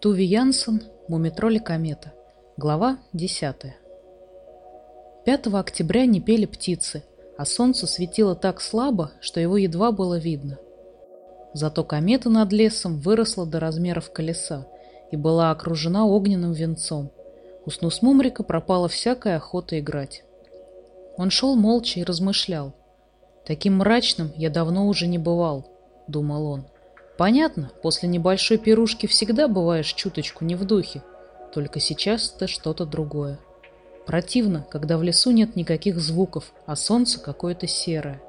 Туви Янсен, Мумитроль комета. Глава 10. 5 октября не пели птицы, а солнце светило так слабо, что его едва было видно. Зато комета над лесом выросла до размеров колеса и была окружена огненным венцом. У Снусмумрика пропала всякая охота играть. Он шел молча и размышлял. «Таким мрачным я давно уже не бывал», — думал он. Понятно, после небольшой пирушки всегда бываешь чуточку не в духе, только сейчас это что-то другое. Противно, когда в лесу нет никаких звуков, а солнце какое-то серое.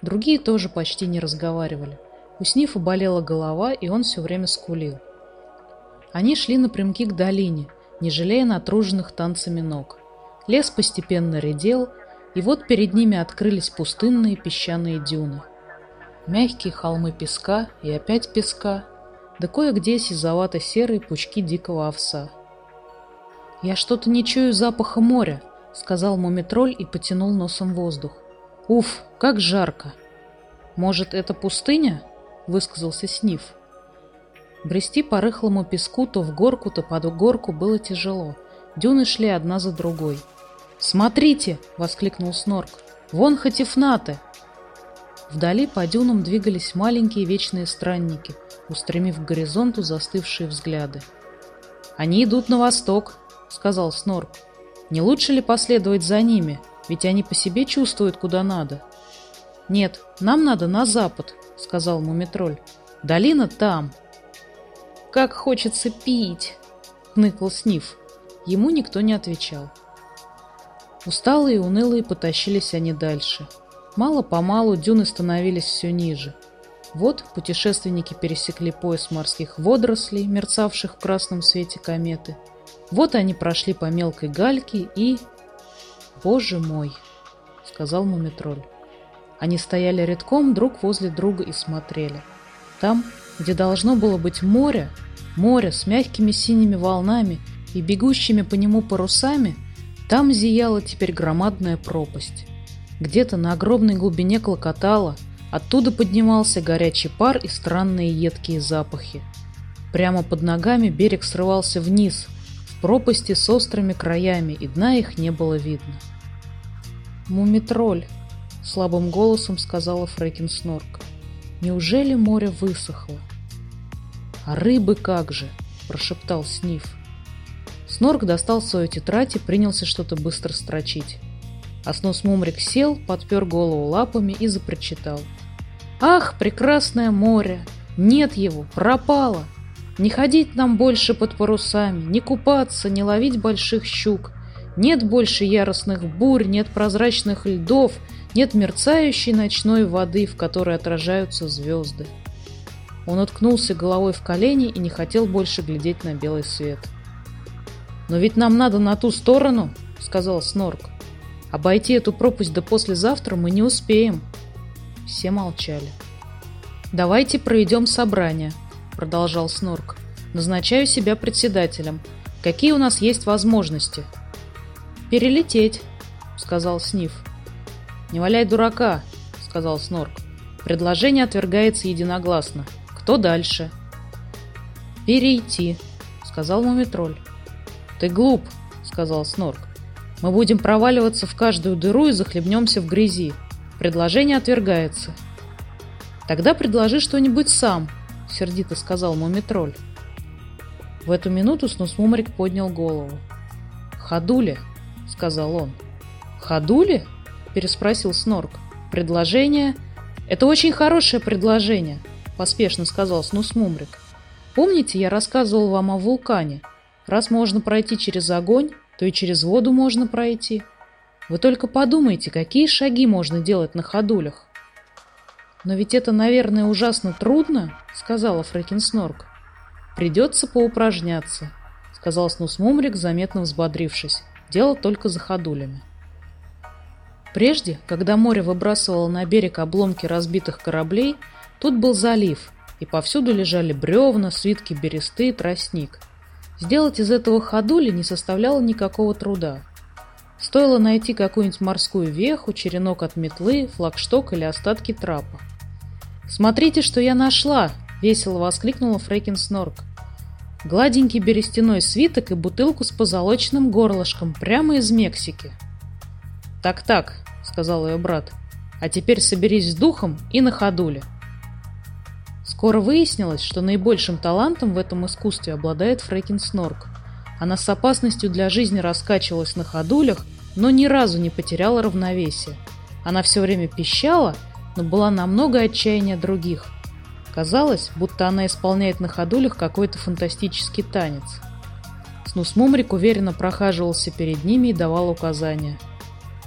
Другие тоже почти не разговаривали. У Снифа болела голова, и он все время скулил. Они шли напрямки к долине, не жалея натруженных танцами ног. Лес постепенно редел, и вот перед ними открылись пустынные песчаные дюны. Мягкие холмы песка и опять песка, да кое-где сизовато-серые пучки дикого овса. «Я что-то не чую запаха моря», — сказал мумитроль и потянул носом воздух. «Уф, как жарко!» «Может, это пустыня?» — высказался Сниф. Брести по рыхлому песку то в горку, то под горку было тяжело. Дюны шли одна за другой. «Смотрите!» — воскликнул Снорк. «Вон хатифнаты!» Вдали по дюнам двигались маленькие вечные странники, устремив к горизонту застывшие взгляды. «Они идут на восток», — сказал Снорк. «Не лучше ли последовать за ними? Ведь они по себе чувствуют, куда надо». «Нет, нам надо на запад», — сказал Мумитроль. «Долина там». «Как хочется пить!» — хныкал Сниф. Ему никто не отвечал. Усталые и унылые потащились они дальше — Мало-помалу дюны становились все ниже. Вот путешественники пересекли пояс морских водорослей, мерцавших в красном свете кометы. Вот они прошли по мелкой гальке и... «Боже мой!» — сказал Мумитроль. Они стояли редком друг возле друга и смотрели. Там, где должно было быть море, море с мягкими синими волнами и бегущими по нему парусами, там зияла теперь громадная пропасть. Где-то на огромной глубине клокотало, оттуда поднимался горячий пар и странные едкие запахи. Прямо под ногами берег срывался вниз, в пропасти с острыми краями, и дна их не было видно. «Мумитроль», — слабым голосом сказала Фрекин Снорк, — «неужели море высохло?» «А рыбы как же?» — прошептал Сниф. Снорк достал свою тетрадь и принялся что-то быстро строчить. Аснус Мумрик сел, подпер голову лапами и запрочитал. «Ах, прекрасное море! Нет его, пропало! Не ходить нам больше под парусами, не купаться, не ловить больших щук. Нет больше яростных бурь, нет прозрачных льдов, нет мерцающей ночной воды, в которой отражаются звезды». Он уткнулся головой в колени и не хотел больше глядеть на белый свет. «Но ведь нам надо на ту сторону», — сказал Снорк. Обойти эту пропасть до послезавтра мы не успеем. Все молчали. «Давайте проведем собрание», — продолжал Снорк. «Назначаю себя председателем. Какие у нас есть возможности?» «Перелететь», — сказал Сниф. «Не валяй дурака», — сказал Снорк. «Предложение отвергается единогласно. Кто дальше?» «Перейти», — сказал Мумитроль. «Ты глуп», — сказал Снорк. Мы будем проваливаться в каждую дыру и захлебнемся в грязи. Предложение отвергается. Тогда предложи что-нибудь сам, сердито сказал Мумитроль. В эту минуту Снусмумрик поднял голову. «Ходули», — сказал он. «Ходули?» — переспросил Снорк. «Предложение?» «Это очень хорошее предложение», — поспешно сказал Снусмумрик. «Помните, я рассказывал вам о вулкане? Раз можно пройти через огонь, то и через воду можно пройти. Вы только подумайте, какие шаги можно делать на ходулях. Но ведь это, наверное, ужасно трудно, сказала Фрэкинснорк. Придется поупражняться, сказал Снусмумрик, заметно взбодрившись. Дело только за ходулями. Прежде, когда море выбрасывало на берег обломки разбитых кораблей, тут был залив, и повсюду лежали бревна, свитки бересты и тростник – Сделать из этого ходули не составляло никакого труда. Стоило найти какую-нибудь морскую веху, черенок от метлы, флагшток или остатки трапа. «Смотрите, что я нашла!» — весело воскликнула Фрейкин Снорк. гладенький берестяной свиток и бутылку с позолоченным горлышком прямо из Мексики. «Так-так», — сказал ее брат, — «а теперь соберись с духом и на ходуле». Скоро выяснилось, что наибольшим талантом в этом искусстве обладает Фрейкин Снорк. Она с опасностью для жизни раскачивалась на ходулях, но ни разу не потеряла равновесие. Она все время пищала, но была намного отчаяннее других. Казалось, будто она исполняет на ходулях какой-то фантастический танец. Снус Мумрик уверенно прохаживался перед ними и давал указания.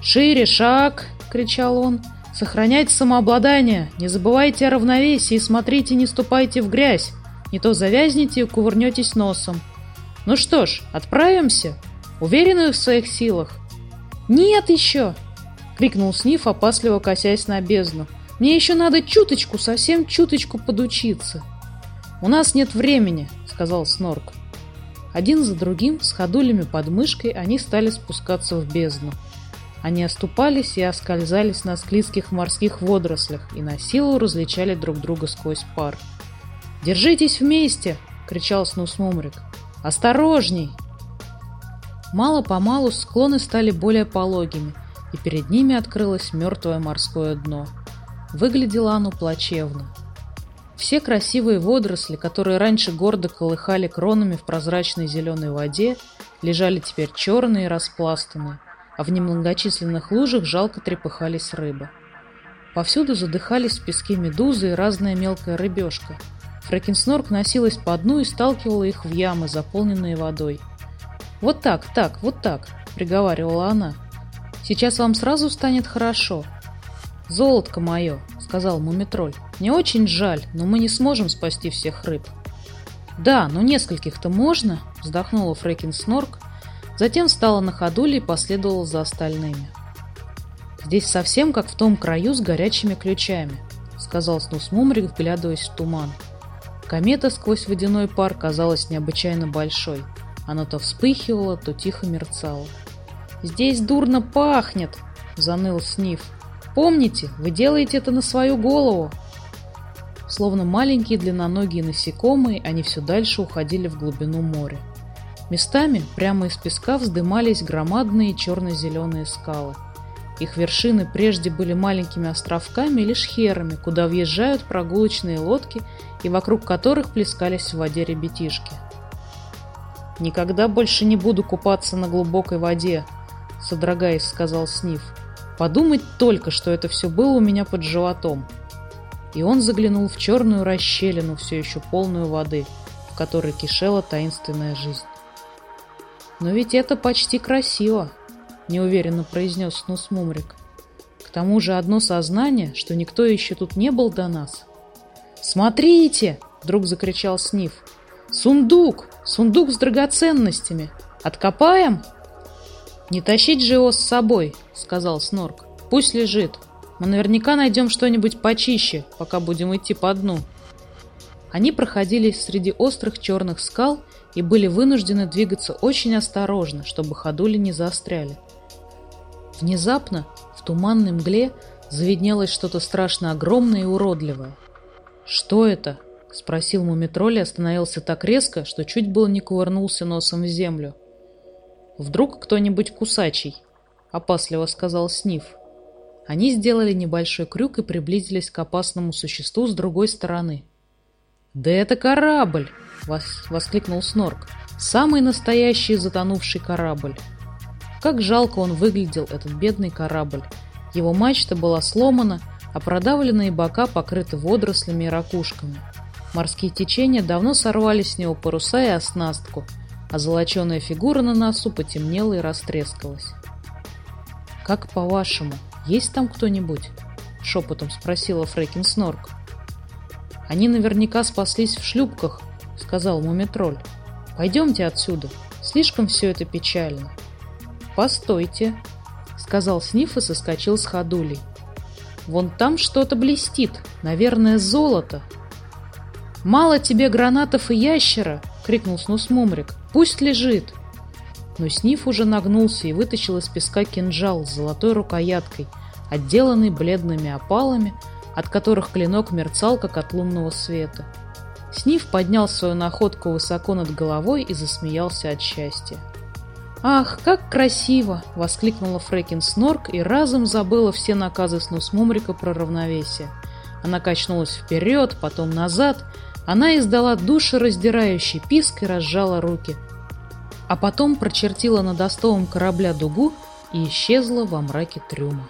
«Шире шаг!» — кричал он. «Сохраняйте самообладание! Не забывайте о равновесии смотрите, не ступайте в грязь! Не то завязнете и кувырнетесь носом!» «Ну что ж, отправимся? Уверены в своих силах?» «Нет еще!» — крикнул Сниф, опасливо косясь на бездну. «Мне еще надо чуточку, совсем чуточку подучиться». «У нас нет времени», — сказал Снорк. Один за другим, с ходулями под мышкой, они стали спускаться в бездну. Они оступались и оскользались на склизких морских водорослях и на силу различали друг друга сквозь пар. «Держитесь вместе!» — кричал Снус Мумрик. «Осторожней!» Мало-помалу склоны стали более пологими — и перед ними открылось мертвое морское дно. Выглядело оно плачевно. Все красивые водоросли, которые раньше гордо колыхали кронами в прозрачной зеленой воде, лежали теперь черные и распластанные, а в немногочисленных лужах жалко трепыхались рыбы. Повсюду задыхались в песке медузы и разная мелкая рыбешка. Фрэкенснорк носилась по дну и сталкивала их в ямы, заполненные водой. «Вот так, так, вот так», — приговаривала она. Сейчас вам сразу станет хорошо. Золотко мое, сказал мумитроль. Мне очень жаль, но мы не сможем спасти всех рыб. Да, но нескольких-то можно, вздохнула Фрекин Снорк, затем встала на ходуле и последовала за остальными. Здесь совсем как в том краю с горячими ключами, сказал Снус Мумрик, вглядываясь в туман. Комета сквозь водяной пар казалась необычайно большой. Она то вспыхивала, то тихо мерцала. «Здесь дурно пахнет!» — заныл Сниф. «Помните, вы делаете это на свою голову!» Словно маленькие длинноногие насекомые, они все дальше уходили в глубину моря. Местами прямо из песка вздымались громадные черно-зеленые скалы. Их вершины прежде были маленькими островками или шхерами, куда въезжают прогулочные лодки и вокруг которых плескались в воде ребятишки. «Никогда больше не буду купаться на глубокой воде», содрогаясь, сказал Сниф. Подумать только, что это все было у меня под животом. И он заглянул в черную расщелину, все еще полную воды, в которой кишела таинственная жизнь. «Но ведь это почти красиво», — неуверенно произнес Снус Мумрик. «К тому же одно сознание, что никто еще тут не был до нас». «Смотрите!» — вдруг закричал Сниф. «Сундук! Сундук с драгоценностями! Откопаем?» «Не тащить же его с собой», — сказал Снорк. «Пусть лежит. Мы наверняка найдем что-нибудь почище, пока будем идти по дну». Они проходили среди острых черных скал и были вынуждены двигаться очень осторожно, чтобы ходули не заостряли. Внезапно в туманной мгле завиднелось что-то страшно огромное и уродливое. «Что это?» — спросил Мумитроль и остановился так резко, что чуть было не кувырнулся носом в землю. Вдруг кто-нибудь кусачий, опасливо сказал Сниф. Они сделали небольшой крюк и приблизились к опасному существу с другой стороны. «Да это корабль!» — воскликнул Снорк. «Самый настоящий затонувший корабль!» Как жалко он выглядел, этот бедный корабль. Его мачта была сломана, а продавленные бока покрыты водорослями и ракушками. Морские течения давно сорвали с него паруса и оснастку — а золоченая фигура на носу потемнела и растрескалась. «Как по-вашему, есть там кто-нибудь?» — шепотом спросила Фрекин Снорк. «Они наверняка спаслись в шлюпках», — сказал Мумитроль. «Пойдемте отсюда. Слишком все это печально». «Постойте», — сказал Сниф и соскочил с ходулей. «Вон там что-то блестит. Наверное, золото». «Мало тебе гранатов и ящера!» — крикнул Снус Мумрик. «Пусть лежит!» Но Сниф уже нагнулся и вытащил из песка кинжал с золотой рукояткой, отделанный бледными опалами, от которых клинок мерцал, как от лунного света. Снив поднял свою находку высоко над головой и засмеялся от счастья. «Ах, как красиво!» — воскликнула Фрекин Снорк и разом забыла все наказы Снус Мумрика про равновесие. Она качнулась вперед, потом назад. Она издала душераздирающий писк и разжала руки. А потом прочертила над остовом корабля дугу и исчезла во мраке трюма.